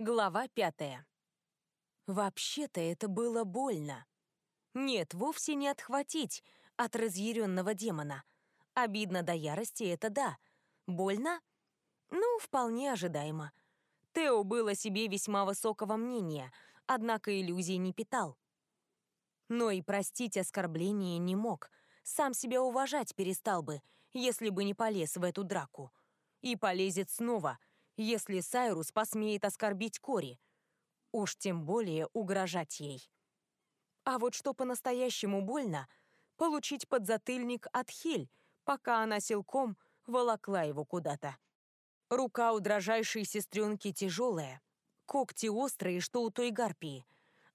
Глава пятая. Вообще-то это было больно. Нет, вовсе не отхватить от разъяренного демона. Обидно до ярости — это да. Больно? Ну, вполне ожидаемо. Тео был о себе весьма высокого мнения, однако иллюзий не питал. Но и простить оскорбление не мог. Сам себя уважать перестал бы, если бы не полез в эту драку. И полезет снова — если Сайрус посмеет оскорбить Кори. Уж тем более угрожать ей. А вот что по-настоящему больно — получить подзатыльник от Хель, пока она силком волокла его куда-то. Рука у дрожайшей сестренки тяжелая, когти острые, что у той гарпии,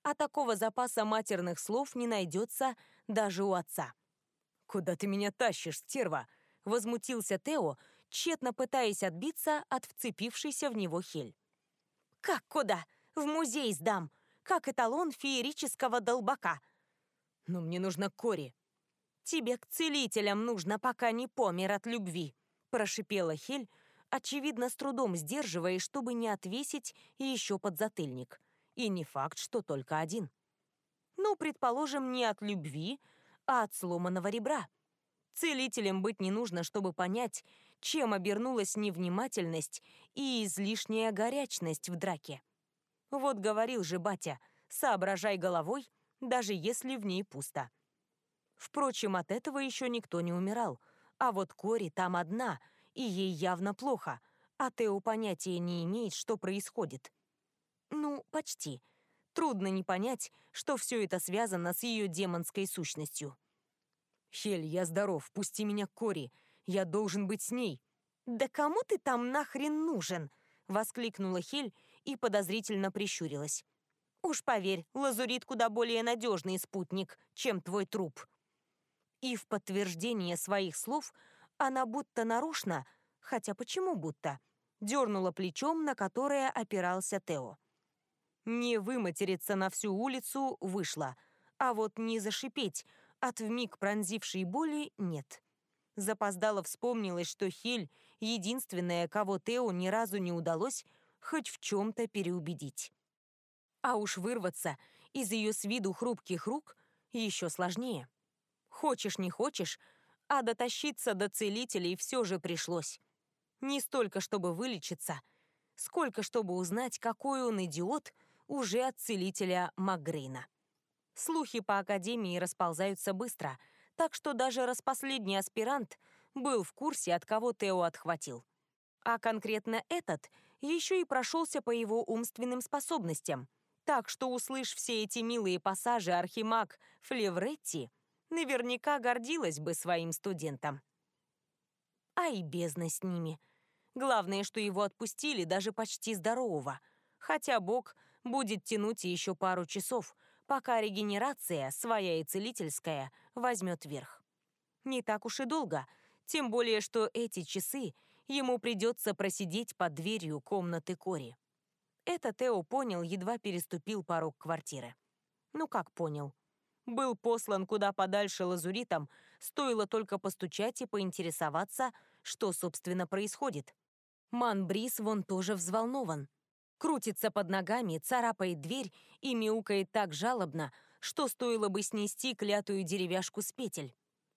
а такого запаса матерных слов не найдется даже у отца. «Куда ты меня тащишь, стерва?» — возмутился Тео, тщетно пытаясь отбиться от вцепившейся в него Хель. «Как куда? В музей сдам! Как эталон феерического долбака!» «Но мне нужно Кори!» «Тебе к целителям нужно, пока не помер от любви!» прошипела Хель, очевидно, с трудом сдерживая, чтобы не отвесить еще подзатыльник. И не факт, что только один. Ну, предположим, не от любви, а от сломанного ребра. Целителем быть не нужно, чтобы понять, чем обернулась невнимательность и излишняя горячность в драке. Вот говорил же батя, соображай головой, даже если в ней пусто. Впрочем, от этого еще никто не умирал, а вот Кори там одна, и ей явно плохо, а Тео понятия не имеет, что происходит. Ну, почти. Трудно не понять, что все это связано с ее демонской сущностью. «Хель, я здоров, пусти меня к Кори, я должен быть с ней». «Да кому ты там нахрен нужен?» — воскликнула Хель и подозрительно прищурилась. «Уж поверь, лазурит куда более надежный спутник, чем твой труп». И в подтверждение своих слов она будто нарочно, хотя почему будто, дернула плечом, на которое опирался Тео. Не выматериться на всю улицу вышла, а вот не зашипеть от вмиг пронзившей боли нет. Запоздало вспомнилось, что Хель — единственная, кого Тео ни разу не удалось хоть в чем-то переубедить. А уж вырваться из ее с виду хрупких рук еще сложнее. Хочешь, не хочешь, а дотащиться до целителей все же пришлось. Не столько, чтобы вылечиться, сколько, чтобы узнать, какой он идиот уже от целителя Макгрейна. Слухи по Академии расползаются быстро — так что даже распоследний аспирант был в курсе, от кого Тео отхватил. А конкретно этот еще и прошелся по его умственным способностям, так что, услышь все эти милые пассажи Архимаг Флевретти, наверняка гордилась бы своим студентом. А и бездна с ними. Главное, что его отпустили даже почти здорового, хотя Бог будет тянуть еще пару часов, пока регенерация, своя и целительская, возьмет верх. Не так уж и долго, тем более, что эти часы ему придется просидеть под дверью комнаты Кори. Это Тео понял, едва переступил порог квартиры. Ну как понял? Был послан куда подальше лазуритом, стоило только постучать и поинтересоваться, что, собственно, происходит. Манбрис вон тоже взволнован. Крутится под ногами, царапает дверь и мяукает так жалобно, что стоило бы снести клятую деревяшку с петель.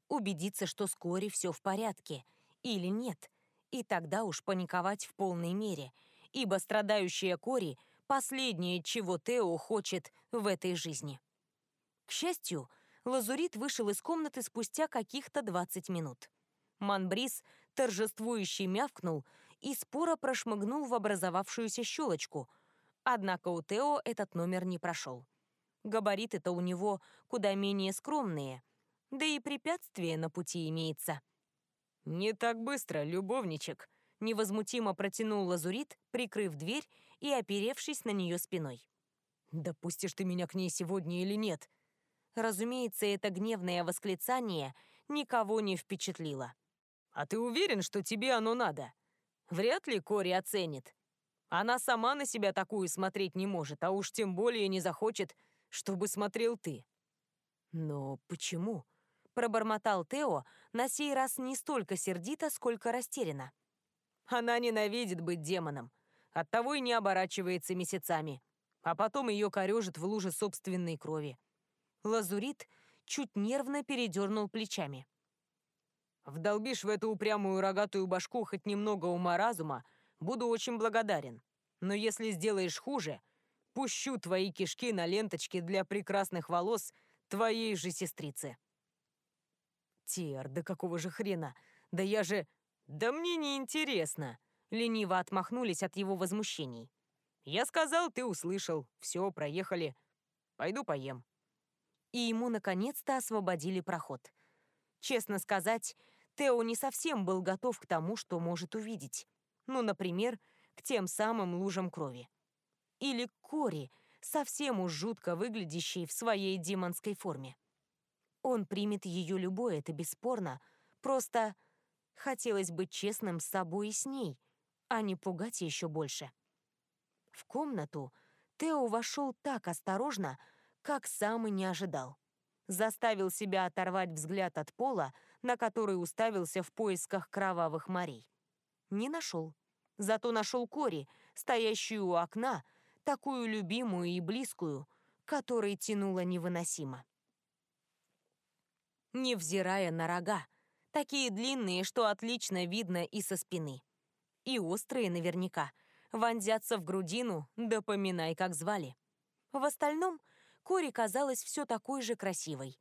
Убедиться, что с Кори все в порядке. Или нет. И тогда уж паниковать в полной мере. Ибо страдающая Кори — последнее, чего Тео хочет в этой жизни. К счастью, Лазурит вышел из комнаты спустя каких-то 20 минут. Манбрис торжествующе мявкнул и споро прошмыгнул в образовавшуюся щелочку. Однако у Тео этот номер не прошел. Габариты-то у него куда менее скромные, да и препятствие на пути имеется. «Не так быстро, любовничек», — невозмутимо протянул Лазурит, прикрыв дверь и оперевшись на нее спиной. «Да пустишь ты меня к ней сегодня или нет?» Разумеется, это гневное восклицание никого не впечатлило. «А ты уверен, что тебе оно надо? Вряд ли Кори оценит. Она сама на себя такую смотреть не может, а уж тем более не захочет, чтобы смотрел ты. Но почему? Пробормотал Тео, на сей раз не столько сердито, сколько растерянно. Она ненавидит быть демоном. Оттого и не оборачивается месяцами. А потом ее корежит в луже собственной крови. Лазурит чуть нервно передернул плечами. «Вдолбишь в эту упрямую рогатую башку хоть немного ума-разума, буду очень благодарен. Но если сделаешь хуже, пущу твои кишки на ленточке для прекрасных волос твоей же сестрицы». Тер, да какого же хрена? Да я же... Да мне не интересно. Лениво отмахнулись от его возмущений. Я сказал, ты услышал. Все, проехали. Пойду поем. И ему наконец-то освободили проход. Честно сказать, Тео не совсем был готов к тому, что может увидеть. Ну, например, к тем самым лужам крови. Или к Кори, совсем уж жутко выглядящей в своей демонской форме. Он примет ее любой, это бесспорно. Просто хотелось быть честным с собой и с ней, а не пугать еще больше. В комнату Тео вошел так осторожно, как сам и не ожидал. Заставил себя оторвать взгляд от пола, на который уставился в поисках кровавых морей. Не нашел. Зато нашел Кори, стоящую у окна, такую любимую и близкую, которой тянуло невыносимо невзирая на рога, такие длинные, что отлично видно и со спины. И острые наверняка, вонзятся в грудину, да поминай, как звали. В остальном Кори казалась все такой же красивой.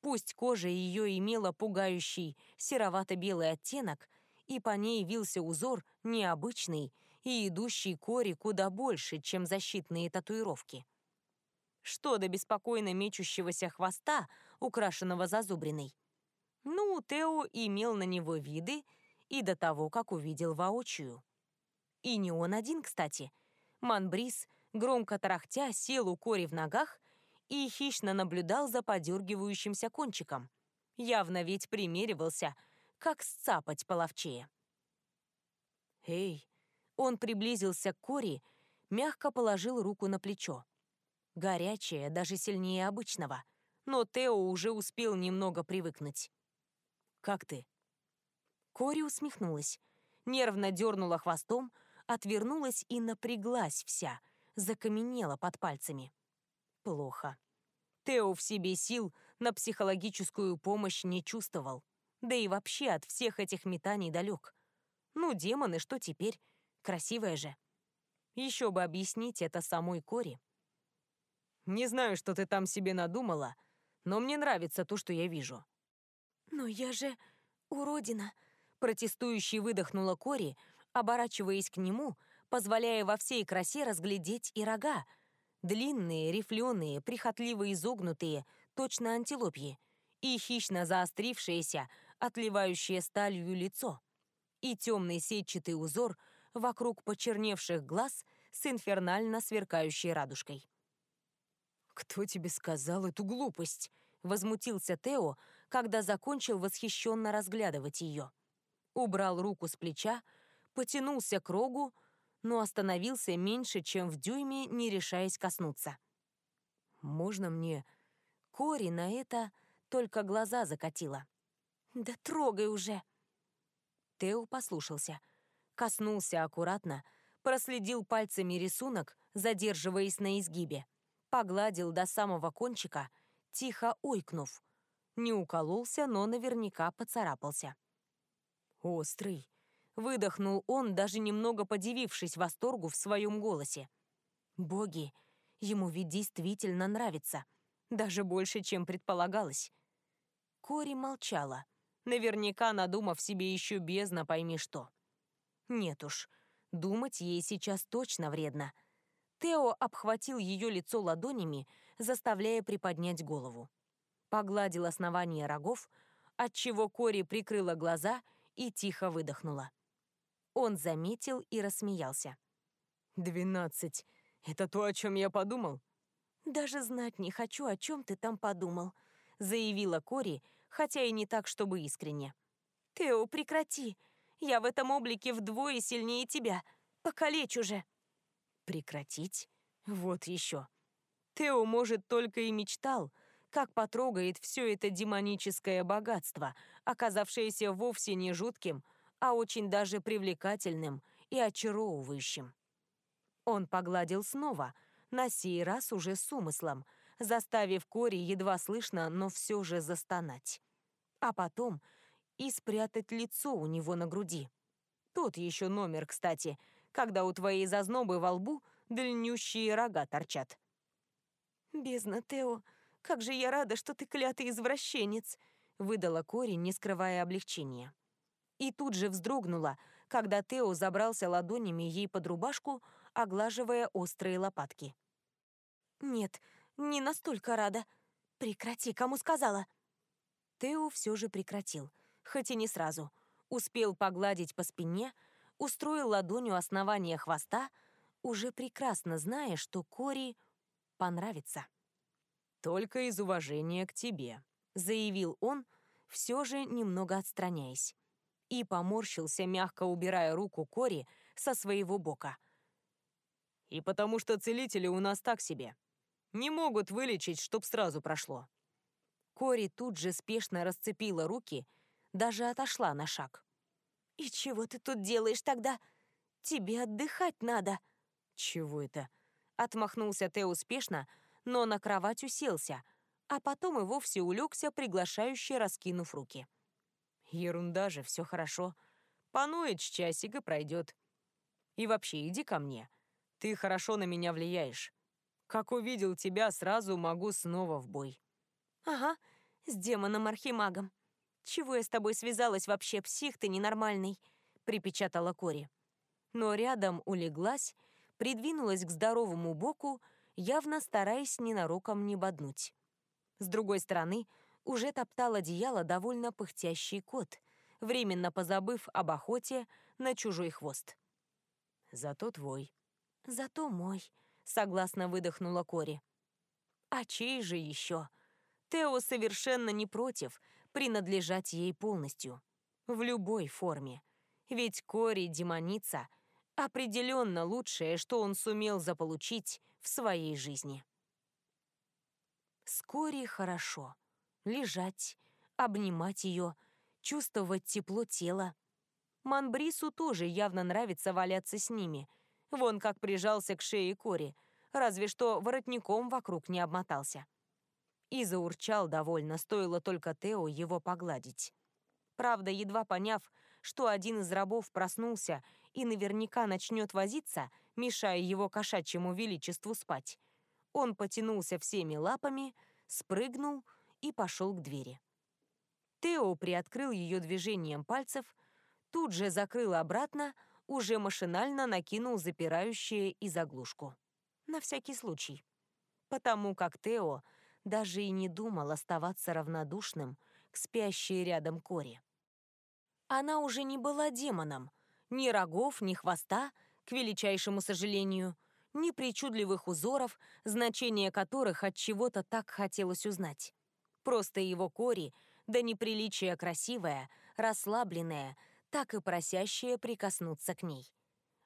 Пусть кожа ее имела пугающий серовато-белый оттенок, и по ней вился узор необычный и идущий Кори куда больше, чем защитные татуировки. Что до беспокойно мечущегося хвоста, украшенного зазубриной? Ну, Тео имел на него виды и до того, как увидел воочию. И не он один, кстати. Манбрис, громко тарахтя, сел у Кори в ногах и хищно наблюдал за подергивающимся кончиком. Явно ведь примеривался, как сцапать половчее. «Эй!» Он приблизился к Кори, мягко положил руку на плечо горячее, даже сильнее обычного. Но Тео уже успел немного привыкнуть. «Как ты?» Кори усмехнулась, нервно дернула хвостом, отвернулась и напряглась вся, закаменела под пальцами. Плохо. Тео в себе сил на психологическую помощь не чувствовал. Да и вообще от всех этих метаний далек. Ну, демоны, что теперь? Красивая же. Еще бы объяснить это самой Кори. Не знаю, что ты там себе надумала, но мне нравится то, что я вижу». «Но я же уродина», — протестующий выдохнула Кори, оборачиваясь к нему, позволяя во всей красе разглядеть и рога. Длинные, рифленые, прихотливо изогнутые, точно антилопьи, и хищно заострившееся, отливающее сталью лицо, и темный сетчатый узор вокруг почерневших глаз с инфернально сверкающей радужкой. «Кто тебе сказал эту глупость?» — возмутился Тео, когда закончил восхищенно разглядывать ее. Убрал руку с плеча, потянулся к рогу, но остановился меньше, чем в дюйме, не решаясь коснуться. «Можно мне...» Кори на это только глаза закатила. «Да трогай уже!» Тео послушался. Коснулся аккуратно, проследил пальцами рисунок, задерживаясь на изгибе погладил до самого кончика, тихо ойкнув. Не укололся, но наверняка поцарапался. «Острый!» — выдохнул он, даже немного подивившись восторгу в своем голосе. «Боги! Ему ведь действительно нравится. Даже больше, чем предполагалось». Кори молчала, наверняка надумав себе еще бездна пойми что. Нет уж, думать ей сейчас точно вредно — Тео обхватил ее лицо ладонями, заставляя приподнять голову. Погладил основание рогов, отчего Кори прикрыла глаза и тихо выдохнула. Он заметил и рассмеялся. «Двенадцать. Это то, о чем я подумал?» «Даже знать не хочу, о чем ты там подумал», — заявила Кори, хотя и не так, чтобы искренне. «Тео, прекрати. Я в этом облике вдвое сильнее тебя. Покалечу же». Прекратить? Вот еще. Тео, может, только и мечтал, как потрогает все это демоническое богатство, оказавшееся вовсе не жутким, а очень даже привлекательным и очаровывающим. Он погладил снова, на сей раз уже с умыслом, заставив Кори едва слышно, но все же застонать. А потом и спрятать лицо у него на груди. Тот еще номер, кстати, когда у твоей зазнобы во лбу длиннющие рога торчат. «Бездна, Тео, как же я рада, что ты клятый извращенец!» выдала Кори, не скрывая облегчения. И тут же вздрогнула, когда Тео забрался ладонями ей под рубашку, оглаживая острые лопатки. «Нет, не настолько рада. Прекрати, кому сказала?» Тео все же прекратил, хоть и не сразу. Успел погладить по спине, устроил ладонью основание хвоста, уже прекрасно зная, что Кори понравится. «Только из уважения к тебе», — заявил он, все же немного отстраняясь. И поморщился, мягко убирая руку Кори со своего бока. «И потому что целители у нас так себе. Не могут вылечить, чтоб сразу прошло». Кори тут же спешно расцепила руки, даже отошла на шаг. «И чего ты тут делаешь тогда? Тебе отдыхать надо». «Чего это?» Отмахнулся Те успешно, но на кровать уселся, а потом и вовсе улегся, приглашающе раскинув руки. Ерунда же, все хорошо. Понует часик и пройдет. И вообще, иди ко мне. Ты хорошо на меня влияешь. Как увидел тебя, сразу могу снова в бой. Ага, с демоном-архимагом. Чего я с тобой связалась вообще, псих ты ненормальный? Припечатала Кори. Но рядом улеглась, придвинулась к здоровому боку, явно стараясь ненароком не боднуть. С другой стороны, уже топтал одеяло довольно пыхтящий кот, временно позабыв об охоте на чужой хвост. «Зато твой». «Зато мой», — согласно выдохнула Кори. «А чей же еще?» Тео совершенно не против принадлежать ей полностью. В любой форме. Ведь Кори — демоница, определенно лучшее, что он сумел заполучить в своей жизни. Вскоре хорошо. Лежать, обнимать ее, чувствовать тепло тела. Манбрису тоже явно нравится валяться с ними. Вон как прижался к шее Кори, разве что воротником вокруг не обмотался. И заурчал довольно, стоило только Тео его погладить. Правда, едва поняв, что один из рабов проснулся и наверняка начнет возиться, мешая его кошачьему величеству спать, он потянулся всеми лапами, спрыгнул и пошел к двери. Тео приоткрыл ее движением пальцев, тут же закрыл обратно, уже машинально накинул запирающее и заглушку. На всякий случай. Потому как Тео даже и не думал оставаться равнодушным к спящей рядом Коре. Она уже не была демоном. Ни рогов, ни хвоста, к величайшему сожалению, ни причудливых узоров, значение которых от чего-то так хотелось узнать. Просто его Кори, да неприличие красивая, расслабленная, так и просящая прикоснуться к ней.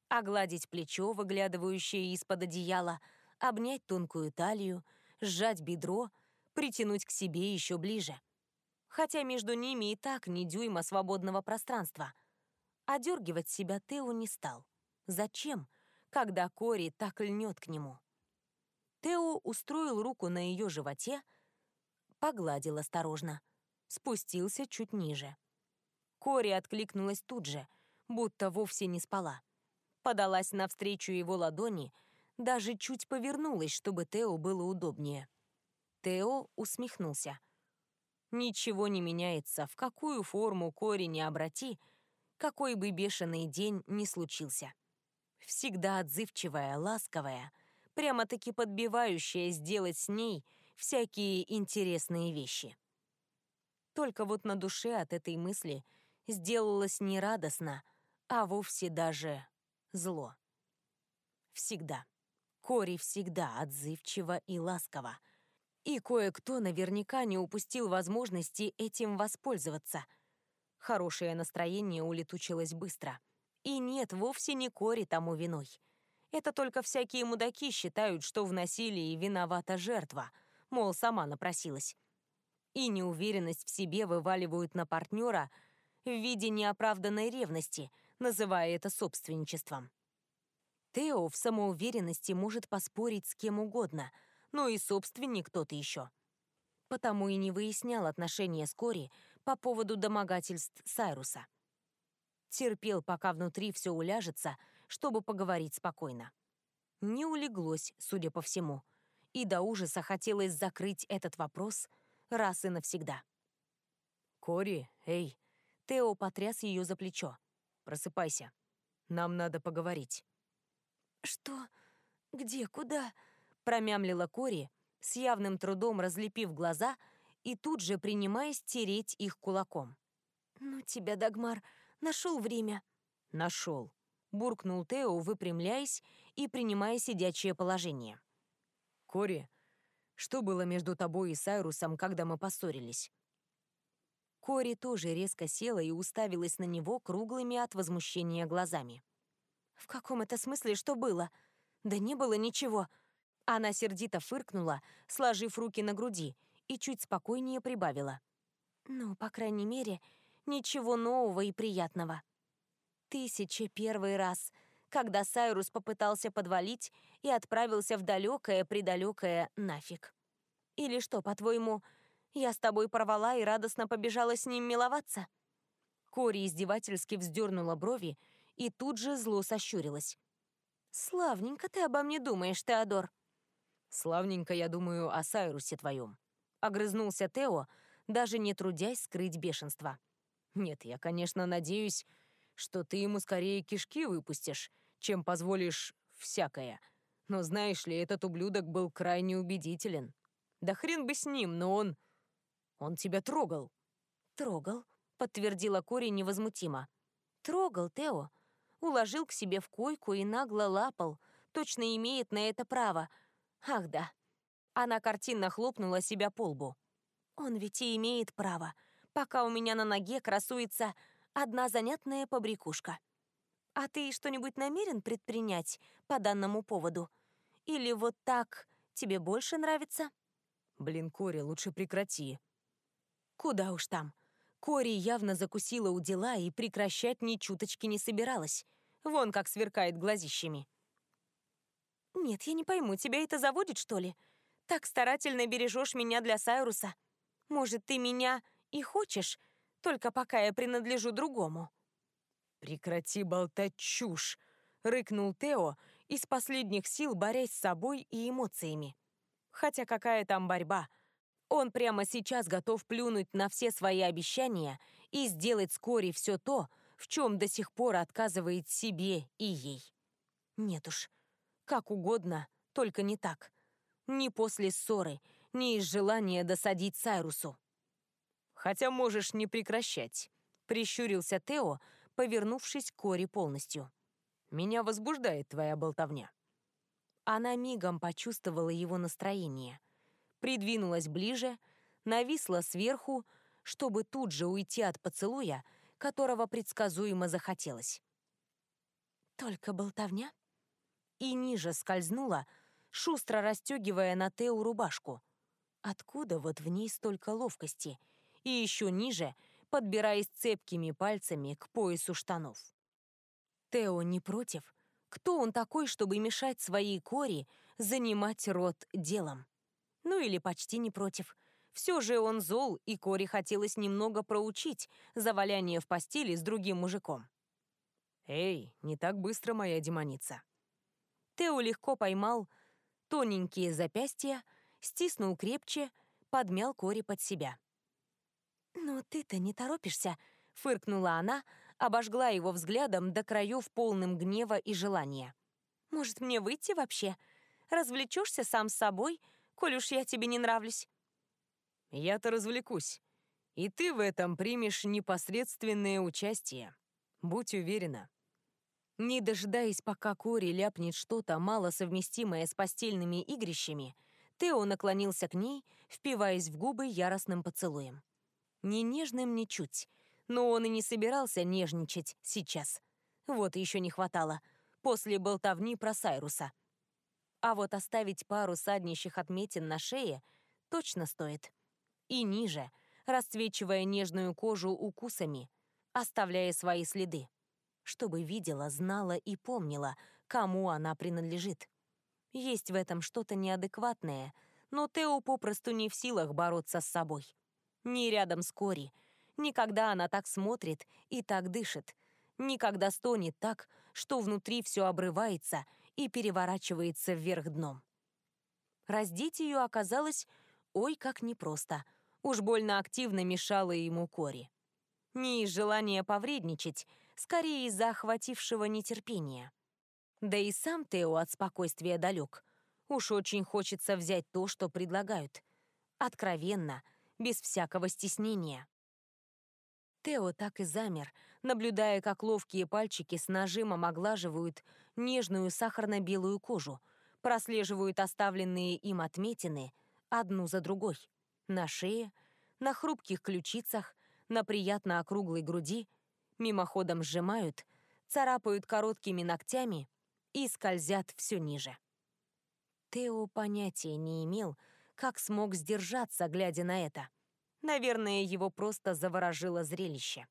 Огладить плечо, выглядывающее из-под одеяла, обнять тонкую талию, сжать бедро, притянуть к себе еще ближе — хотя между ними и так не дюйма свободного пространства. Одергивать себя Тео не стал. Зачем, когда Кори так льнет к нему? Тео устроил руку на ее животе, погладил осторожно, спустился чуть ниже. Кори откликнулась тут же, будто вовсе не спала. Подалась навстречу его ладони, даже чуть повернулась, чтобы Тео было удобнее. Тео усмехнулся — Ничего не меняется, в какую форму Кори не обрати, какой бы бешеный день ни случился. Всегда отзывчивая, ласковая, прямо-таки подбивающая сделать с ней всякие интересные вещи. Только вот на душе от этой мысли сделалось не радостно, а вовсе даже зло. Всегда. Кори всегда отзывчива и ласкова — и кое-кто наверняка не упустил возможности этим воспользоваться. Хорошее настроение улетучилось быстро. И нет, вовсе не Кори тому виной. Это только всякие мудаки считают, что в насилии виновата жертва, мол, сама напросилась. И неуверенность в себе вываливают на партнера в виде неоправданной ревности, называя это собственничеством. Тео в самоуверенности может поспорить с кем угодно, но и собственник тот еще. Потому и не выяснял отношения с Кори по поводу домогательств Сайруса. Терпел, пока внутри все уляжется, чтобы поговорить спокойно. Не улеглось, судя по всему, и до ужаса хотелось закрыть этот вопрос раз и навсегда. «Кори, эй!» Тео потряс ее за плечо. «Просыпайся. Нам надо поговорить». «Что? Где? Куда?» промямлила Кори, с явным трудом разлепив глаза и тут же принимаясь тереть их кулаком. «Ну тебя, Дагмар, нашел время». «Нашел», — буркнул Тео, выпрямляясь и принимая сидячее положение. «Кори, что было между тобой и Сайрусом, когда мы поссорились?» Кори тоже резко села и уставилась на него круглыми от возмущения глазами. «В каком это смысле что было? Да не было ничего». Она сердито фыркнула, сложив руки на груди, и чуть спокойнее прибавила. «Ну, по крайней мере, ничего нового и приятного. Тысяча первый раз, когда Сайрус попытался подвалить и отправился в далекое-предалекое нафиг. Или что, по-твоему, я с тобой порвала и радостно побежала с ним миловаться?» Кори издевательски вздернула брови и тут же зло сощурилась. «Славненько ты обо мне думаешь, Теодор». «Славненько я думаю о Сайрусе твоем», — огрызнулся Тео, даже не трудясь скрыть бешенство. «Нет, я, конечно, надеюсь, что ты ему скорее кишки выпустишь, чем позволишь всякое. Но знаешь ли, этот ублюдок был крайне убедителен. Да хрен бы с ним, но он... Он тебя трогал». «Трогал», — подтвердила Кори невозмутимо. «Трогал, Тео. Уложил к себе в койку и нагло лапал. Точно имеет на это право. Ах да». Она картинно хлопнула себя по лбу. «Он ведь и имеет право, пока у меня на ноге красуется одна занятная побрякушка. А ты что-нибудь намерен предпринять по данному поводу? Или вот так тебе больше нравится?» «Блин, Кори, лучше прекрати», Куда уж там. Кори явно закусила у дела и прекращать ни чуточки не собиралась. Вон как сверкает глазищами. «Нет, я не пойму, тебя это заводит, что ли? Так старательно бережешь меня для Сайруса. Может, ты меня и хочешь, только пока я принадлежу другому?» «Прекрати болтать чушь!» — рыкнул Тео, из последних сил борясь с собой и эмоциями. Хотя какая там борьба — он прямо сейчас готов плюнуть на все свои обещания и сделать с Кори все то, в чем до сих пор отказывает себе и ей. Нет уж, как угодно, только не так. Ни после ссоры, ни из желания досадить Сайрусу. «Хотя можешь не прекращать», — прищурился Тео, повернувшись к Кори полностью. «Меня возбуждает твоя болтовня». Она мигом почувствовала его настроение — придвинулась ближе, нависла сверху, чтобы тут же уйти от поцелуя, которого предсказуемо захотелось. Только болтовня? И ниже скользнула, шустро расстегивая на Теу рубашку. Откуда вот в ней столько ловкости? И еще ниже, подбираясь цепкими пальцами к поясу штанов. Тео не против. Кто он такой, чтобы мешать своей кори занимать рот делом? Ну или почти не против. Все же он зол, и Кори хотелось немного проучить за валяние в постели с другим мужиком. «Эй, не так быстро, моя демоница!» Тео легко поймал тоненькие запястья, стиснул крепче, подмял Кори под себя. «Но ты-то не торопишься», — фыркнула она, обожгла его взглядом до краев полным гнева и желания. «Может, мне выйти вообще? Развлечешься сам с собой, коль уж я тебе не нравлюсь». «Я-то развлекусь. И ты в этом примешь непосредственное участие. Будь уверена». Не дожидаясь, пока Кори ляпнет что-то мало совместимое с постельными игрищами, Тео наклонился к ней, впиваясь в губы яростным поцелуем. Не нежным ничуть, но он и не собирался нежничать сейчас. Вот еще не хватало, после болтовни про Сайруса. А вот оставить пару саднищих отметин на шее точно стоит. И ниже, расцвечивая нежную кожу укусами, оставляя свои следы. Чтобы видела, знала и помнила, кому она принадлежит. Есть в этом что-то неадекватное, но Тео попросту не в силах бороться с собой. Ни рядом с Кори, никогда она так смотрит и так дышит, никогда стонет так, что внутри все обрывается и переворачивается вверх дном. Раздеть ее оказалось, ой, как непросто. Уж больно активно мешала ему Кори. Не из желания повредничать, скорее из-за охватившего нетерпения. Да и сам Тео от спокойствия далек. Уж очень хочется взять то, что предлагают. Откровенно, без всякого стеснения. Тео так и замер, наблюдая, как ловкие пальчики с нажимом оглаживают нежную сахарно-белую кожу, прослеживают оставленные им отметины одну за другой. На шее, на хрупких ключицах, на приятно округлой груди, мимоходом сжимают, царапают короткими ногтями и скользят все ниже. Тео понятия не имел, как смог сдержаться, глядя на это. Наверное, его просто заворожило зрелище.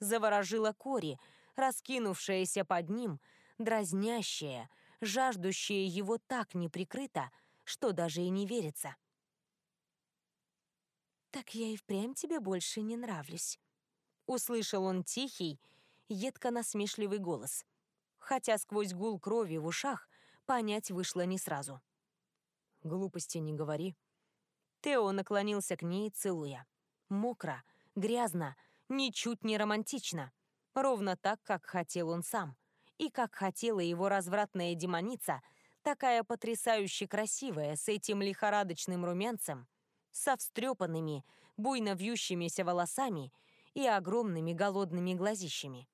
Заворожило Кори, раскинувшаяся под ним, дразнящая, жаждущая его так неприкрыто, что даже и не верится. «Так я и впрямь тебе больше не нравлюсь», — услышал он тихий, едко-насмешливый голос хотя сквозь гул крови в ушах понять вышло не сразу. «Глупости не говори». Тео наклонился к ней, целуя. Мокро, грязно, ничуть не романтично. Ровно так, как хотел он сам. И как хотела его развратная демоница, такая потрясающе красивая, с этим лихорадочным румянцем, со встрепанными, буйно вьющимися волосами и огромными голодными глазищами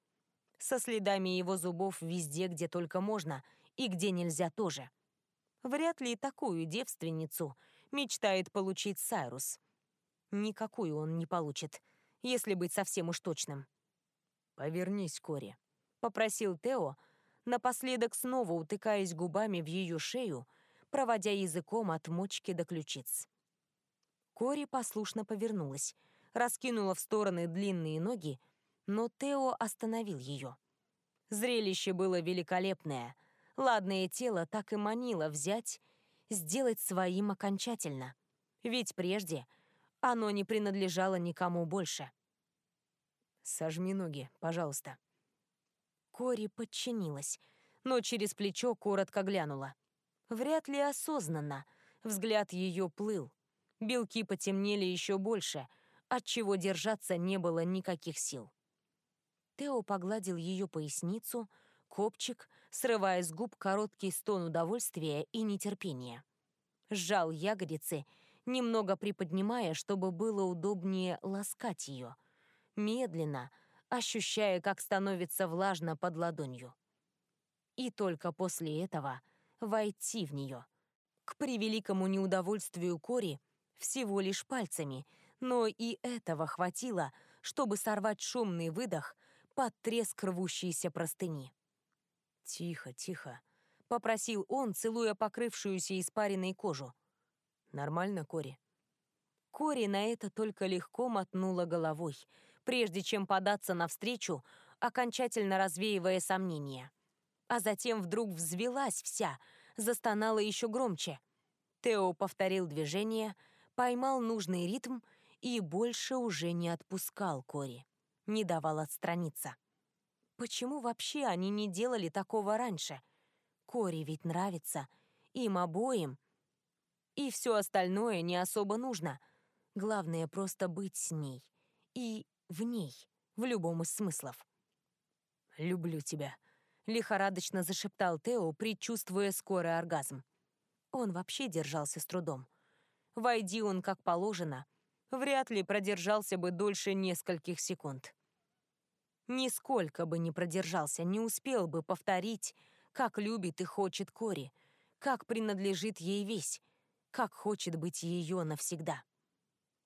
со следами его зубов везде, где только можно, и где нельзя тоже. Вряд ли такую девственницу мечтает получить Сайрус. Никакую он не получит, если быть совсем уж точным. «Повернись, Кори», — попросил Тео, напоследок снова утыкаясь губами в ее шею, проводя языком от мочки до ключиц. Кори послушно повернулась, раскинула в стороны длинные ноги но Тео остановил ее. Зрелище было великолепное. Ладное тело так и манило взять, сделать своим окончательно. Ведь прежде оно не принадлежало никому больше. «Сожми ноги, пожалуйста». Кори подчинилась, но через плечо коротко глянула. Вряд ли осознанно. Взгляд ее плыл. Белки потемнели еще больше, отчего держаться не было никаких сил. Тео погладил ее поясницу, копчик, срывая с губ короткий стон удовольствия и нетерпения. Сжал ягодицы, немного приподнимая, чтобы было удобнее ласкать ее. Медленно, ощущая, как становится влажно под ладонью. И только после этого войти в нее. К превеликому неудовольствию Кори всего лишь пальцами, но и этого хватило, чтобы сорвать шумный выдох под треск рвущейся простыни. «Тихо, тихо», — попросил он, целуя покрывшуюся испаренной кожу. «Нормально, Кори?» Кори на это только легко мотнула головой, прежде чем податься навстречу, окончательно развеивая сомнения. А затем вдруг взвелась вся, застонала еще громче. Тео повторил движение, поймал нужный ритм и больше уже не отпускал Кори не давал отстраниться. Почему вообще они не делали такого раньше? Кори ведь нравится. Им обоим. И все остальное не особо нужно. Главное просто быть с ней. И в ней, в любом из смыслов. «Люблю тебя», — лихорадочно зашептал Тео, предчувствуя скорый оргазм. Он вообще держался с трудом. Войди он как положено, вряд ли продержался бы дольше нескольких секунд. Нисколько бы не продержался, не успел бы повторить, как любит и хочет Кори, как принадлежит ей весь, как хочет быть ее навсегда.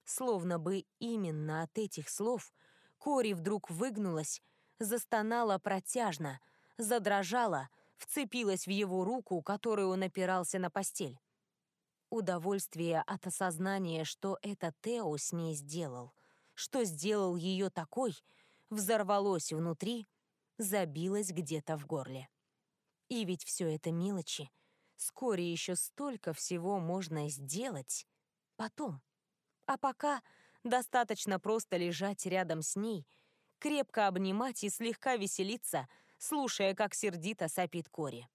Словно бы именно от этих слов Кори вдруг выгнулась, застонала протяжно, задрожала, вцепилась в его руку, которую он опирался на постель. Удовольствие от осознания, что это Тео с ней сделал, что сделал ее такой — взорвалось внутри, забилось где-то в горле. И ведь все это мелочи. Вскоре еще столько всего можно сделать потом. А пока достаточно просто лежать рядом с ней, крепко обнимать и слегка веселиться, слушая, как сердито сопит Кори.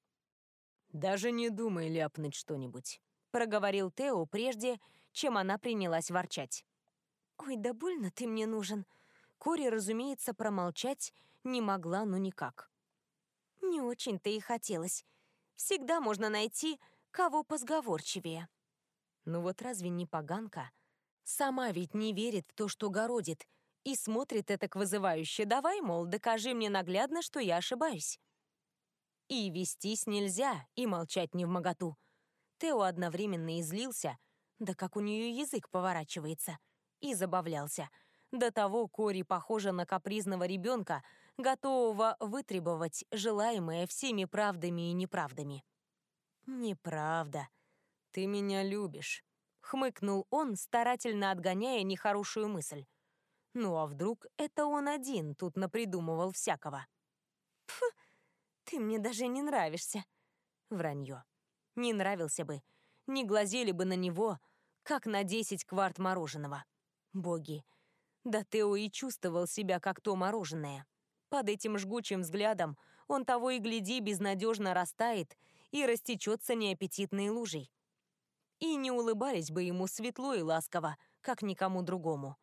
«Даже не думай ляпнуть что-нибудь», — проговорил Тео прежде, чем она принялась ворчать. «Ой, да больно ты мне нужен». Кори, разумеется, промолчать не могла, ну никак. «Не очень-то и хотелось. Всегда можно найти кого позговорчивее». Ну вот разве не поганка? Сама ведь не верит в то, что городит, и смотрит это к вызывающе. Давай, мол, докажи мне наглядно, что я ошибаюсь. И вестись нельзя, и молчать не в моготу. Тео одновременно излился, да как у нее язык поворачивается, и забавлялся. До того Кори похожа на капризного ребенка, готового вытребовать желаемое всеми правдами и неправдами. «Неправда. Ты меня любишь», — хмыкнул он, старательно отгоняя нехорошую мысль. Ну а вдруг это он один тут напридумывал всякого? Пф, ты мне даже не нравишься. Вранье. Не нравился бы. Не глазели бы на него, как на десять кварт мороженого. Боги. Да Тео и чувствовал себя как то мороженое. Под этим жгучим взглядом он того и гляди безнадежно растает и растечется неаппетитной лужей. И не улыбались бы ему светло и ласково, как никому другому.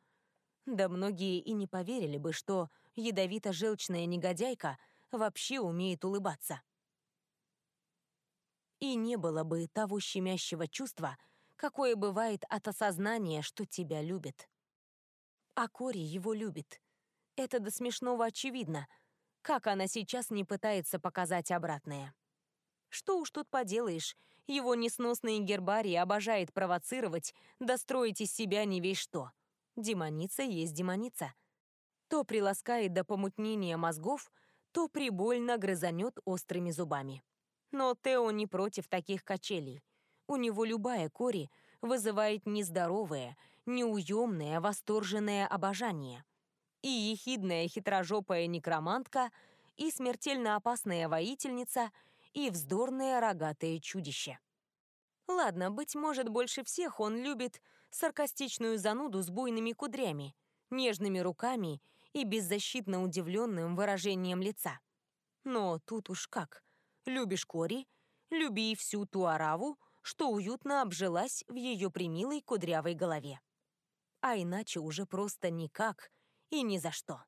Да многие и не поверили бы, что ядовито-желчная негодяйка вообще умеет улыбаться. И не было бы того щемящего чувства, какое бывает от осознания, что тебя любят. А Кори его любит. Это до смешного очевидно. Как она сейчас не пытается показать обратное. Что уж тут поделаешь, его несносный гербарий обожает провоцировать, достроить из себя не весь что — Демоница есть демоница. То приласкает до помутнения мозгов, то прибольно грызанет острыми зубами. Но Тео не против таких качелей. У него любая кори вызывает нездоровое, неуемное, восторженное обожание. И ехидная хитрожопая некромантка, и смертельно опасная воительница, и вздорное рогатое чудище. Ладно, быть может, больше всех он любит саркастичную зануду с буйными кудрями, нежными руками и беззащитно удивленным выражением лица. Но тут уж как. Любишь Кори, люби всю ту ораву, что уютно обжилась в ее примилой кудрявой голове. А иначе уже просто никак и ни за что.